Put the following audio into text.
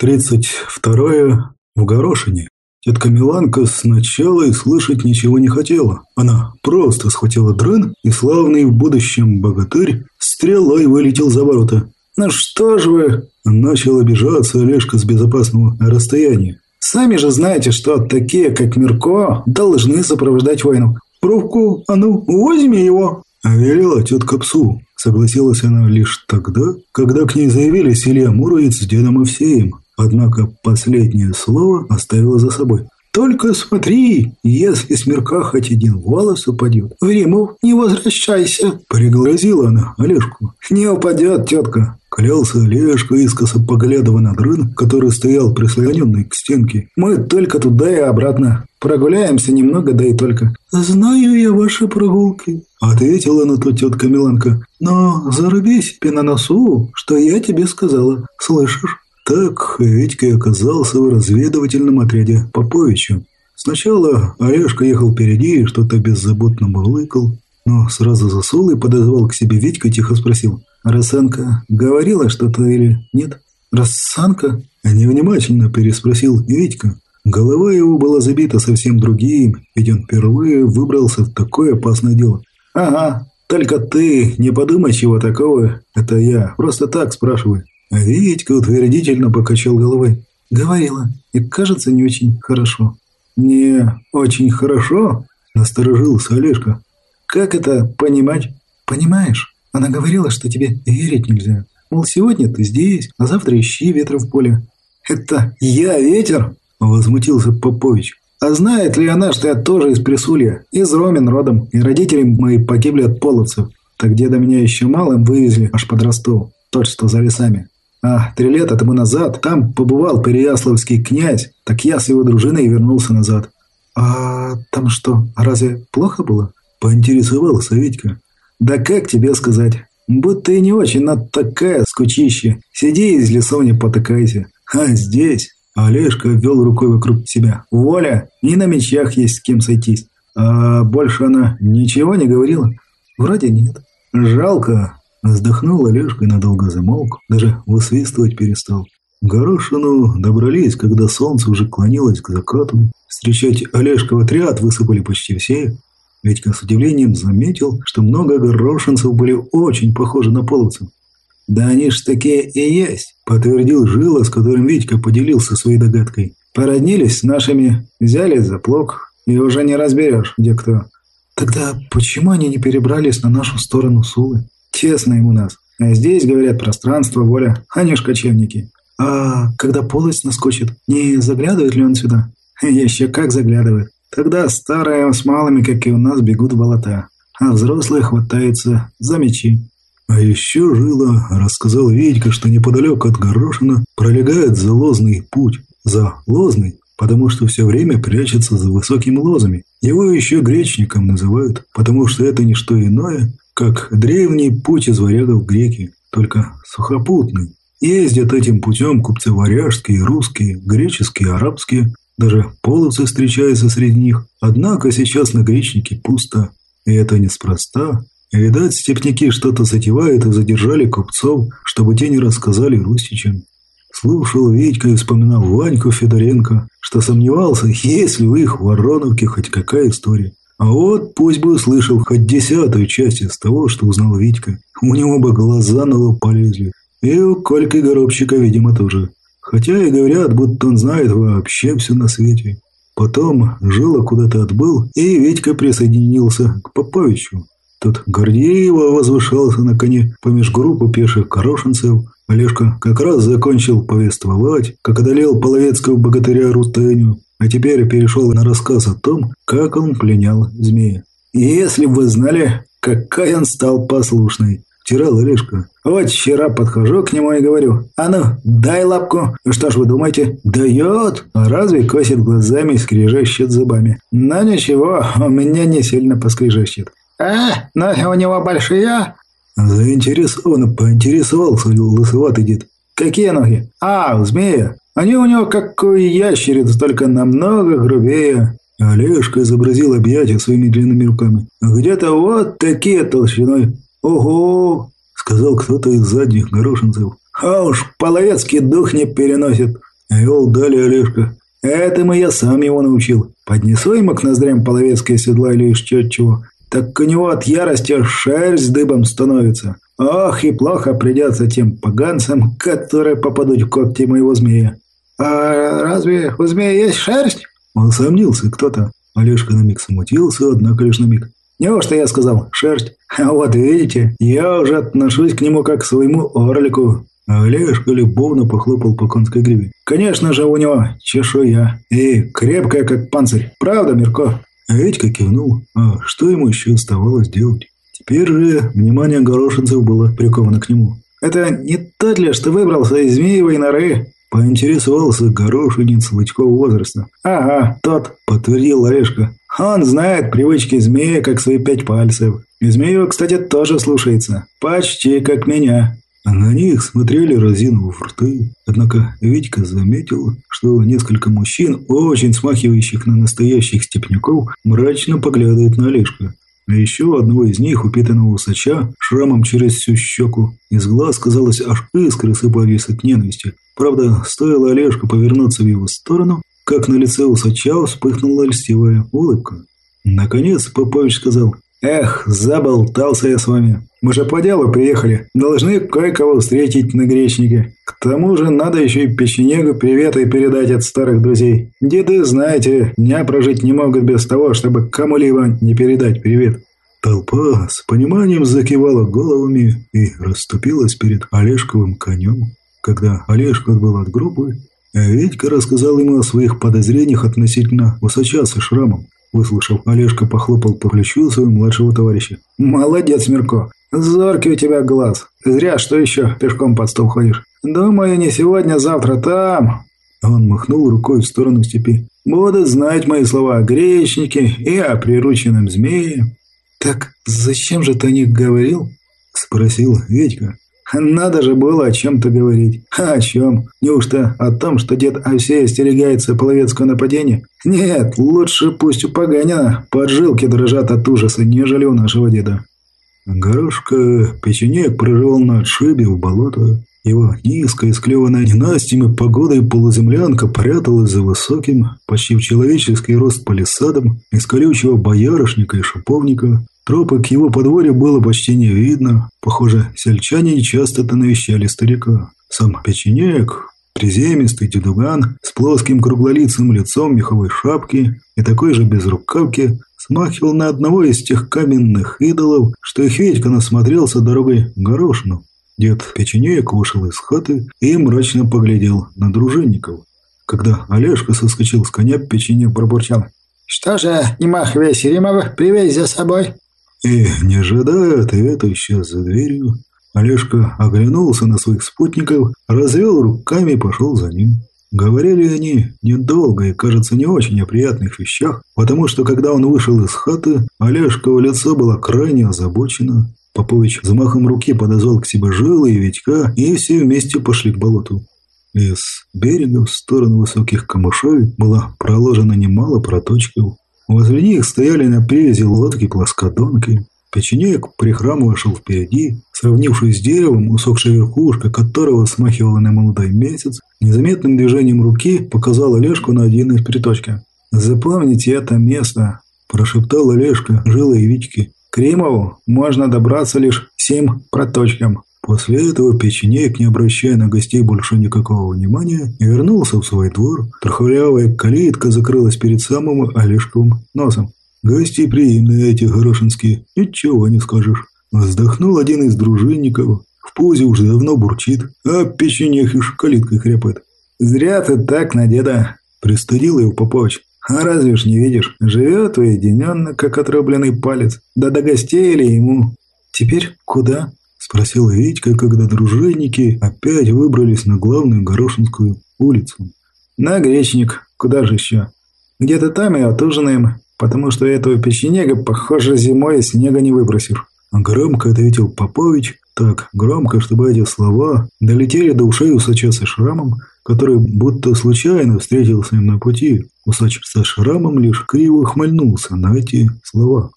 Тридцать второе в горошине. Тетка Миланка сначала и слышать ничего не хотела. Она просто схватила дрын, и славный в будущем богатырь стрелой вылетел за ворота. «Ну что ж вы...» – начал обижаться Олежка с безопасного расстояния. «Сами же знаете, что такие, как Мирко, должны сопровождать войну. Пробку, а ну, возьми его!» Велела тетка псу. Согласилась она лишь тогда, когда к ней заявились Илья Муровец с дедом Овсеем. Однако последнее слово оставила за собой. «Только смотри, если с хоть один волос упадет, в Римов не возвращайся!» Пригрозила она Олежку. «Не упадет, тетка!» Клялся Олежка, искоса поглядывая на дрын, который стоял прислоненный к стенке. «Мы только туда и обратно. Прогуляемся немного, да и только». «Знаю я ваши прогулки», — ответила на то тетка Миланка. «Но заруби себе на носу, что я тебе сказала. Слышишь?» Так Витька оказался в разведывательном отряде Поповича. Сначала Олежка ехал впереди и что-то беззаботно мурлыкал, но сразу засул и подозвал к себе Витька и тихо спросил. «Росанка говорила что-то или нет?» «Росанка?» Невнимательно переспросил Витька. Голова его была забита совсем другим, ведь он впервые выбрался в такое опасное дело. «Ага, только ты не подумай чего такого, это я, просто так спрашиваю. Витька утвердительно покачал головой. «Говорила. И кажется, не очень хорошо». «Не очень хорошо?» – насторожился Олежка. «Как это понимать?» «Понимаешь, она говорила, что тебе верить нельзя. Мол, сегодня ты здесь, а завтра ищи ветра в поле». «Это я ветер?» – возмутился Попович. «А знает ли она, что я тоже из Присулья, из Ромин родом, и родители мои погибли от половцев? Так деда меня еще малым вывезли аж под Ростов, тот, что за лесами. А три лета тому назад там побывал переяславский князь, так я с его дружиной вернулся назад. А там что, разве плохо было? Поинтересовался Витька. Да как тебе сказать? Будто и не очень, но такая скучище. Сиди из лесов не потыкайся. А здесь... Олежка ввел рукой вокруг себя. Воля, и на мечах есть с кем сойтись. А больше она ничего не говорила? Вроде нет. Жалко, Вздохнул Олежка и надолго замолк, даже высвистывать перестал. Горошину добрались, когда солнце уже клонилось к закату. Встречать Олежка в отряд высыпали почти все. Ведька с удивлением заметил, что много горошинцев были очень похожи на половцев. «Да они ж такие и есть», – подтвердил Жила, с которым Витька поделился своей догадкой. «Породнились с нашими, взяли за плок, и уже не разберешь, где кто». «Тогда почему они не перебрались на нашу сторону Сулы?» Честно ему нас. А здесь, говорят, пространство, воля. Они ж кочевники. А когда полость наскочит, не заглядывает ли он сюда? Еще как заглядывает. Тогда старые с малыми, как и у нас, бегут в болота. А взрослые хватаются за мечи. А еще Жила рассказал Витька, что неподалеку от Горошина пролегает залозный путь. За лозный, потому что все время прячется за высокими лозами. Его еще гречником называют, потому что это не что иное, как древний путь из варягов греки, только сухопутный. Ездят этим путем купцы варяжские, русские, греческие, арабские, даже полосы встречаются среди них. Однако сейчас на гречнике пусто, и это неспроста. Видать, степняки что-то затевают и задержали купцов, чтобы те не рассказали русичам. Слушал Витька и вспоминал Ваньку Федоренко, что сомневался, есть ли у их в Вороновке хоть какая история. А вот пусть бы услышал хоть десятую часть из того, что узнал Витька. У него бы глаза на лоб полезли. И у Кольки Горобчика, видимо, тоже. Хотя и говорят, будто он знает вообще все на свете. Потом Жила куда-то отбыл, и Витька присоединился к Поповичу. Тот гордеево возвышался на коне помеж группы пеших корошенцев. Олежка как раз закончил повествовать, как одолел половецкого богатыря Рустеню, а теперь перешел на рассказ о том, как он пленял змея. «Если бы вы знали, какой он стал послушный!» – втирал Олежка. «Вот вчера подхожу к нему и говорю, а ну, дай лапку. Что ж вы думаете? Дает? А разве косит глазами и скрежещет зубами? Но ничего, у меня не сильно поскрежещет. А, ноги у него большие?» Заинтересованно поинтересовался лысоватый дед. «Какие ноги? А, змея. Они у него как у ящериц, только намного грубее». Олежка изобразил объятия своими длинными руками. «Где-то вот такие толщиной. Ого!» — сказал кто-то из задних горошинцев. «А уж половецкий дух не переносит. Вел далее Олежка. Этому я сам его научил. Поднесу ему к ноздрям половецкое седла или еще чего. Так у него от ярости шерсть дыбом становится. Ох, и плохо придется тем поганцам, которые попадут в когти моего змея. А разве у змея есть шерсть? Усомнился кто-то. Олежка на миг смутился, однако лишь на миг. Неужто я сказал «шерсть»? А вот видите, я уже отношусь к нему как к своему орлику. Олежка любовно похлопал по конской гриве. «Конечно же у него чешуя. И крепкая, как панцирь. Правда, Мирко?» Витька кивнул. А что ему еще оставалось делать? Теперь же внимание горошинцев было приковано к нему. «Это не тот ли, что выбрался из змеевой норы?» Поинтересовался горошинец Лычкова возраста. «Ага, тот», — подтвердил Орешка. «Он знает привычки змея, как свои пять пальцев. И змею, кстати, тоже слушается. Почти как меня». А на них смотрели разинув рты. Однако Витька заметил, что несколько мужчин, очень смахивающих на настоящих степняков, мрачно поглядывают на Олежка. А еще одного из них, упитанного усача, шрамом через всю щеку. Из глаз, казалось, аж искры сыпались от ненависти. Правда, стоило Олежку повернуться в его сторону, как на лице усача вспыхнула льстивая улыбка. Наконец Попович сказал «Эх, заболтался я с вами. Мы же по делу приехали. Должны кое-кого встретить на гречнике. К тому же надо еще и печенегу приветы передать от старых друзей. Деды, знаете, дня прожить не могут без того, чтобы кому-либо не передать привет». Толпа с пониманием закивала головами и расступилась перед Олежковым конем. Когда Олежка отбыл от группы, Витька рассказал ему о своих подозрениях относительно усача со шрамом. Выслушав, Олежка похлопал по плечу своего младшего товарища. «Молодец, Мирко! Зоркий у тебя глаз! Зря, что еще пешком под стол ходишь. Думаю, не сегодня, завтра там...» Он махнул рукой в сторону степи. «Будут знать мои слова о гречнике и о прирученном змее». «Так зачем же ты о них говорил?» Спросил Ведька. Надо же было о чем-то говорить. А о чем? Неужто о том, что дед Овсей остерегается половецкого нападения? Нет, лучше пусть у Паганина поджилки дрожат от ужаса, нежели у нашего деда. Горошка печенек проживал на отшибе в болото. Его низкая, склеванная ненастьями погодой полуземлянка пряталась за высоким, почти в человеческий рост палисадом из колючего боярышника и шиповника, Тропы к его подворью было почти не видно. Похоже, сельчане часто-то навещали старика. Сам печенек, приземистый дедуган с плоским круглолицым лицом меховой шапки и такой же безрукавки, смахивал на одного из тех каменных идолов, что их Витька насмотрелся дорогой горошину. Дед печенек вышел из хаты и мрачно поглядел на дружинников. Когда Олежка соскочил с коня, печенек пробурчал. «Что же, Немах Весеримов привез за собой?» И, не ожидая ответа, исчез за дверью. Олежка оглянулся на своих спутников, развел руками и пошел за ним. Говорили они недолго и, кажется, не очень о приятных вещах, потому что, когда он вышел из хаты, Олежково лицо было крайне озабочено. Попович замахом руки подозвал к себе жилы и Витька, и все вместе пошли к болоту. Из берега в сторону высоких камышей было проложено немало проточков. Возле них стояли на привязи лодки-плоскодонки. Печенек, прихрамывая, шел впереди, сравнившись с деревом, усохшая верхушка которого смахивала на молодой месяц, незаметным движением руки показал Олежку на один из приточков. «Запомните это место», – прошептал Олежка, жилой Витьки. «К Римову можно добраться лишь сим проточкам. После этого печенек, не обращая на гостей больше никакого внимания, вернулся в свой двор. Трухлявая калитка закрылась перед самым Олежковым носом. Гости приимные эти горошинские, ничего не скажешь. Вздохнул один из дружинников. В позе уже давно бурчит, а печенек ишь калиткой хряпает. «Зря ты так на деда!» – пристыдил его Попович. «А разве ж не видишь? Живет уединенно, как отрубленный палец. Да до гостей ли ему?» «Теперь куда?» Спросил Витька, когда дружинники опять выбрались на главную Горошинскую улицу. «На Гречник. Куда же еще? Где-то там и отужинаем, потому что этого печенега, похоже, зимой снега не выбросишь». Громко ответил Попович, так громко, чтобы эти слова долетели до ушей усача со шрамом, который будто случайно встретился им на пути. Усач со шрамом лишь криво хмыльнулся на эти слова.